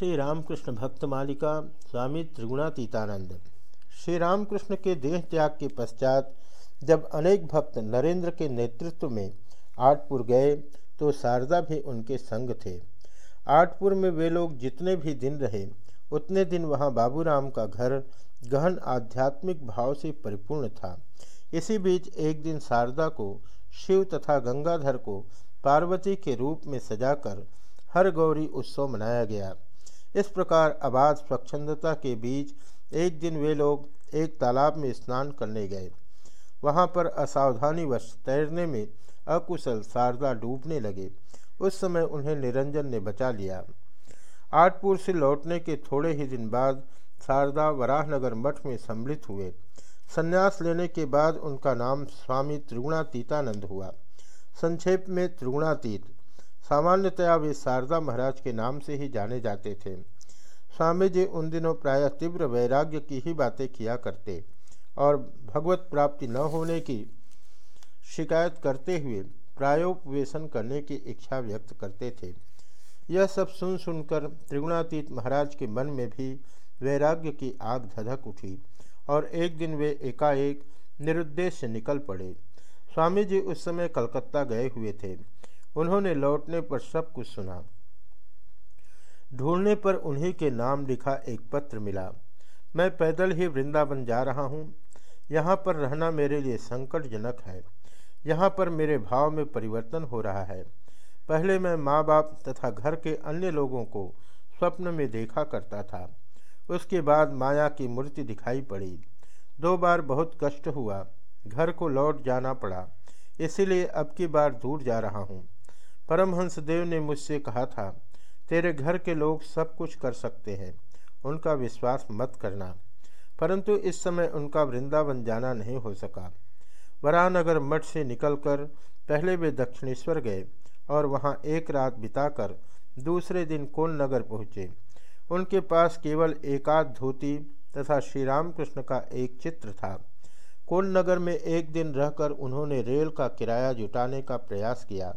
श्री रामकृष्ण भक्त मालिका स्वामी त्रिगुणातीतानंद। श्री रामकृष्ण के देह त्याग के पश्चात जब अनेक भक्त नरेंद्र के नेतृत्व में आठपुर गए तो शारदा भी उनके संग थे। आठपुर में वे लोग जितने भी दिन रहे, उतने दिन वहाँ बाबूराम का घर गहन आध्यात्मिक भाव से परिपूर्ण था। इसी बीच एक दिन शारदा को शिव तथा गंगाधर को पार्वती के रूप में सजाकर हर गौरी उत्सव मनाया गया। इस प्रकार आबाद स्वच्छंदता के बीच एक दिन वे लोग एक तालाब में स्नान करने गए। वहाँ पर असावधानी वश तैरने में अकुशल शारदा डूबने लगे। उस समय उन्हें निरंजन ने बचा लिया। आठपुर से लौटने के थोड़े ही दिन बाद शारदा वराहनगर मठ में सम्मिलित हुए। संन्यास लेने के बाद उनका नाम स्वामी त्रिगुणातीतानंद हुआ। संक्षेप में त्रिगुणातीत सामान्यतया वे शारदा महाराज के नाम से ही जाने जाते थे। स्वामी जी उन दिनों प्रायः तीव्र वैराग्य की ही बातें किया करते और भगवत प्राप्ति न होने की शिकायत करते हुए प्रायोपवेशन करने की इच्छा व्यक्त करते थे। यह सब सुन सुनकर त्रिगुणातीत महाराज के मन में भी वैराग्य की आग धधक उठी और एक दिन वे एकाएक निरुद्देश्य निकल पड़े। स्वामी जी उस समय कलकत्ता गए हुए थे। उन्होंने लौटने पर सब कुछ सुना। ढूँढने पर उन्हीं के नाम लिखा एक पत्र मिला। मैं पैदल ही वृंदावन जा रहा हूँ। यहाँ पर रहना मेरे लिए संकटजनक है। यहाँ पर मेरे भाव में परिवर्तन हो रहा है। पहले मैं माँ बाप तथा घर के अन्य लोगों को स्वप्न में देखा करता था। उसके बाद माया की मूर्ति दिखाई पड़ी। दो बार बहुत कष्ट हुआ। घर को लौट जाना पड़ा। इसीलिए अब की बार दूर जा रहा हूँ। परमहंस देव ने मुझसे कहा था, तेरे घर के लोग सब कुछ कर सकते हैं, उनका विश्वास मत करना। परंतु इस समय उनका वृंदावन जाना नहीं हो सका। वरानगर मठ से निकलकर पहले वे दक्षिणेश्वर गए और वहाँ एक रात बिताकर दूसरे दिन कोल नगर पहुँचे। उनके पास केवल एकाध धोती तथा श्री रामकृष्ण का एक चित्र था। कोल नगर में एक दिन रहकर उन्होंने रेल का किराया जुटाने का प्रयास किया।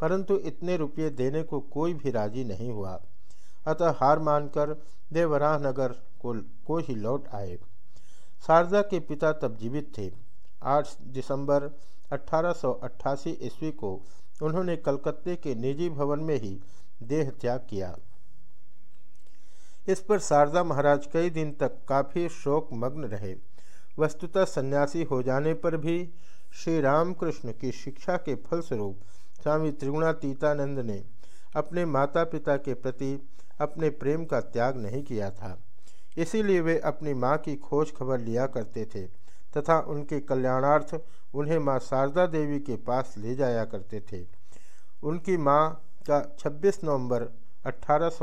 परंतु इतने रुपये देने को कोई भी राज़ी नहीं हुआ। अतः हार मानकर देवराह नगर को, को ही लौट आए। शारदा के पिता तब जीवित थे। 8 दिसंबर 1888 ईस्वी को उन्होंने कलकत्ते के निजी भवन में ही देह त्याग किया। इस पर शारदा महाराज कई दिन तक काफ़ी शोक मग्न रहे। वस्तुतः सन्यासी हो जाने पर भी श्री रामकृष्ण की शिक्षा के फलस्वरूप स्वामी त्रिगुणातीतानंद ने अपने माता पिता के प्रति अपने प्रेम का त्याग नहीं किया था। इसीलिए वे अपनी माँ की खोज खबर लिया करते थे तथा उनके कल्याणार्थ उन्हें माँ शारदा देवी के पास ले जाया करते थे। उनकी माँ का 26 नवंबर अठारह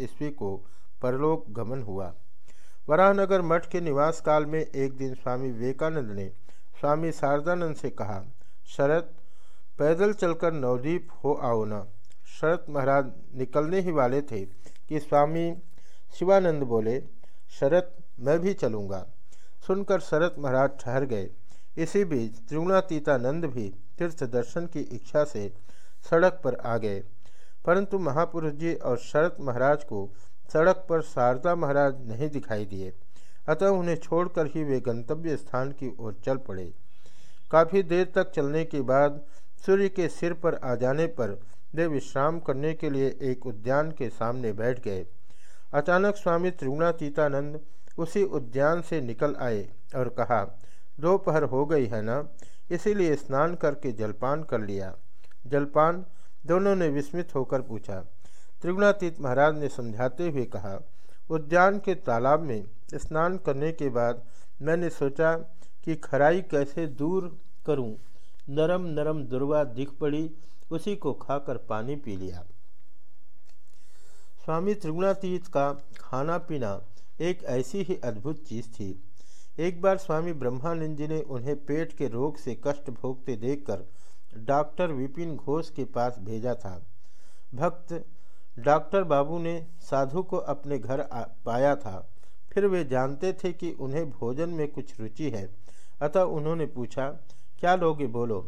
ईस्वी को परलोक गमन हुआ। वराहनगर मठ के निवास काल में एक दिन स्वामी विवेकानंद ने स्वामी शारदानंद से कहा शरत पैदल चलकर नवदीप हो आओ न। शरत महाराज निकलने ही वाले थे कि स्वामी शिवानंद बोले, शरत, मैं भी चलूँगा। सुनकर शरत महाराज ठहर गए। इसी बीच त्रिगुणातीतानंद भी तीर्थ दर्शन की इच्छा से सड़क पर आ गए। परंतु महापुरुष जी और शरत महाराज को सड़क पर शारदा महाराज नहीं दिखाई दिए। अतः उन्हें छोड़कर ही वे गंतव्य स्थान की ओर चल पड़े। काफ़ी देर तक चलने के बाद सूर्य के सिर पर आ जाने पर वे विश्राम करने के लिए एक उद्यान के सामने बैठ गए। अचानक स्वामी त्रिगुणातीतानंद उसी उद्यान से निकल आए और कहा, दोपहर हो गई है ना? इसीलिए स्नान करके जलपान कर लिया। जलपान दोनों ने विस्मित होकर पूछा। त्रिगुणातीत महाराज ने समझाते हुए कहा, उद्यान के तालाब में स्नान करने के बाद मैंने सोचा कि खराई कैसे दूर करूँ। नरम नरम दुर्वा दिख पड़ी, उसी को खाकर पानी पी लिया। स्वामी त्रिगुणातीत का खाना पीना एक ऐसी ही अद्भुत चीज़ थी। एक बार स्वामी ब्रह्मानंद जी ने उन्हें पेट के रोग से कष्ट भोगते देखकर डॉक्टर विपिन घोष के पास भेजा था। भक्त डॉक्टर बाबू ने साधु को अपने घर पाया था। फिर वे जानते थे कि उन्हें भोजन में कुछ रुचि है। अतः उन्होंने पूछा क्या लोगे बोलो?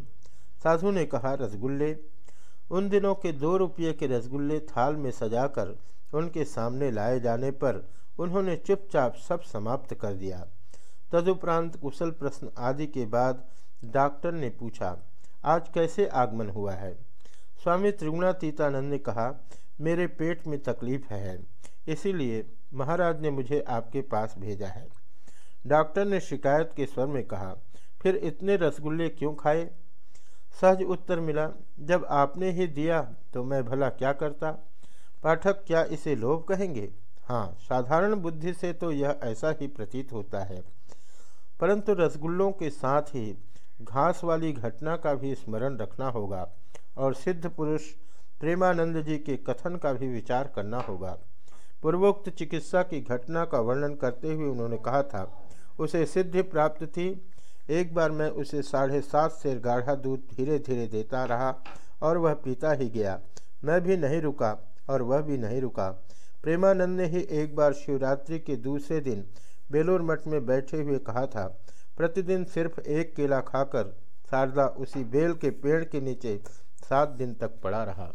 साधु ने कहा, रसगुल्ले। उन दिनों के दो रुपये के रसगुल्ले थाल में सजाकर उनके सामने लाए जाने पर उन्होंने चुपचाप सब समाप्त कर दिया। तदुपरांत कुशल प्रश्न आदि के बाद डॉक्टर ने पूछा, आज कैसे आगमन हुआ है? स्वामी त्रिगुणातीतानंद ने कहा, मेरे पेट में तकलीफ़ है। इसीलिए महाराज ने मुझे आपके पास भेजा है। डॉक्टर ने शिकायत के स्वर में कहा फिर इतने रसगुल्ले क्यों खाए? सहज उत्तर मिला, जब आपने ही दिया तो मैं भला क्या करता? पाठक क्या इसे लोभ कहेंगे? हाँ साधारण बुद्धि से तो यह ऐसा ही प्रतीत होता है। परंतु रसगुल्लों के साथ ही घास वाली घटना का भी स्मरण रखना होगा और सिद्ध पुरुष प्रेमानंद जी के कथन का भी विचार करना होगा। पूर्वोक्त चिकित्सा की घटना का वर्णन करते हुए उन्होंने कहा था, उसे सिद्धि प्राप्त थी एक बार मैं उसे साढ़े सात सेर गाढ़ा दूध धीरे धीरे देता रहा और वह पीता ही गया। मैं भी नहीं रुका और वह भी नहीं रुका। प्रेमानंद ने ही एक बार शिवरात्रि के दूसरे दिन बेलूर मठ में बैठे हुए कहा था, प्रतिदिन सिर्फ़ एक केला खाकर शारदा उसी बेल के पेड़ के नीचे सात दिन तक पड़ा रहा।